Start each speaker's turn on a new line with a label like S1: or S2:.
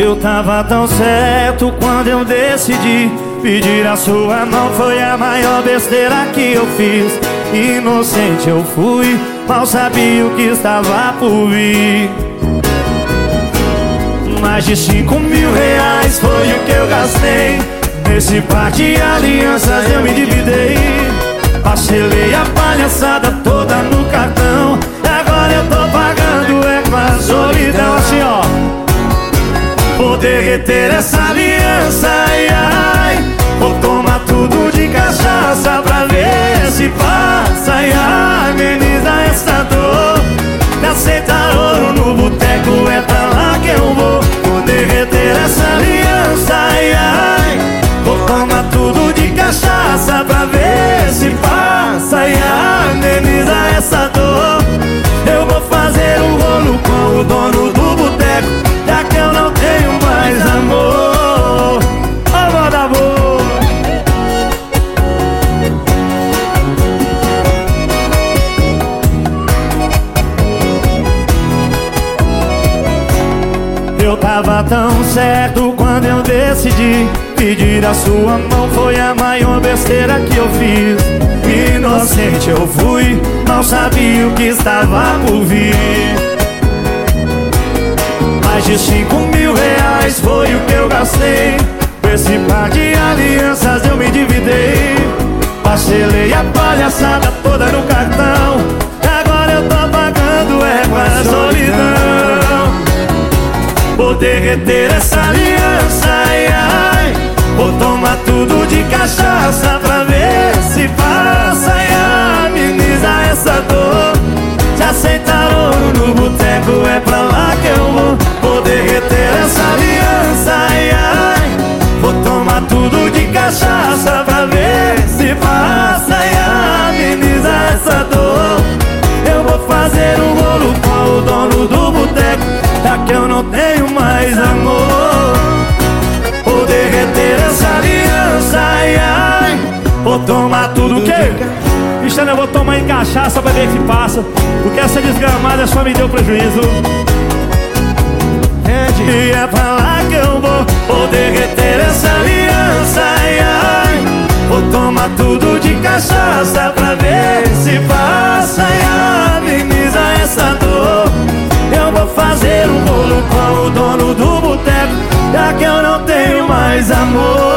S1: Eu tava tão certo quando eu decidi Pedir a sua mão. Foi a maior besteira que eu fiz. Inocente eu fui, mal sabia o que estava por vir. Mais de cinco mil reais foi o que eu gastei. Nesse par de alianças eu me dividei. Parcelei a palhaçada toda Vou derreter essa Eu tava tão certo quando eu decidi Pedir a sua mão. Foi a maior besteira que eu fiz. Inocente eu fui, não sabia o que estava por vir. Mais de cinco mil reais foi o que eu gastei Vou derreter essa aliança, ai ai. Vou tomar tudo de cachaça pra ver se passa E ameniza essa dor. Se aceitar ouro no boteco é pra lá que eu vou. Vou derreter essa aliança, ai ai. Vou tomar tudo de cachaça tenho mais amor. Vou derreter essa aliança, ai ai. Vou tomar tudo que
S2: Cristiano, eu vou tomar em cachaça pra ver se passa. Porque essa desgramada só me deu prejuízo.
S1: E é pra lá que eu vou. Vou derreter o dono do boteco Já que eu não tenho mais amor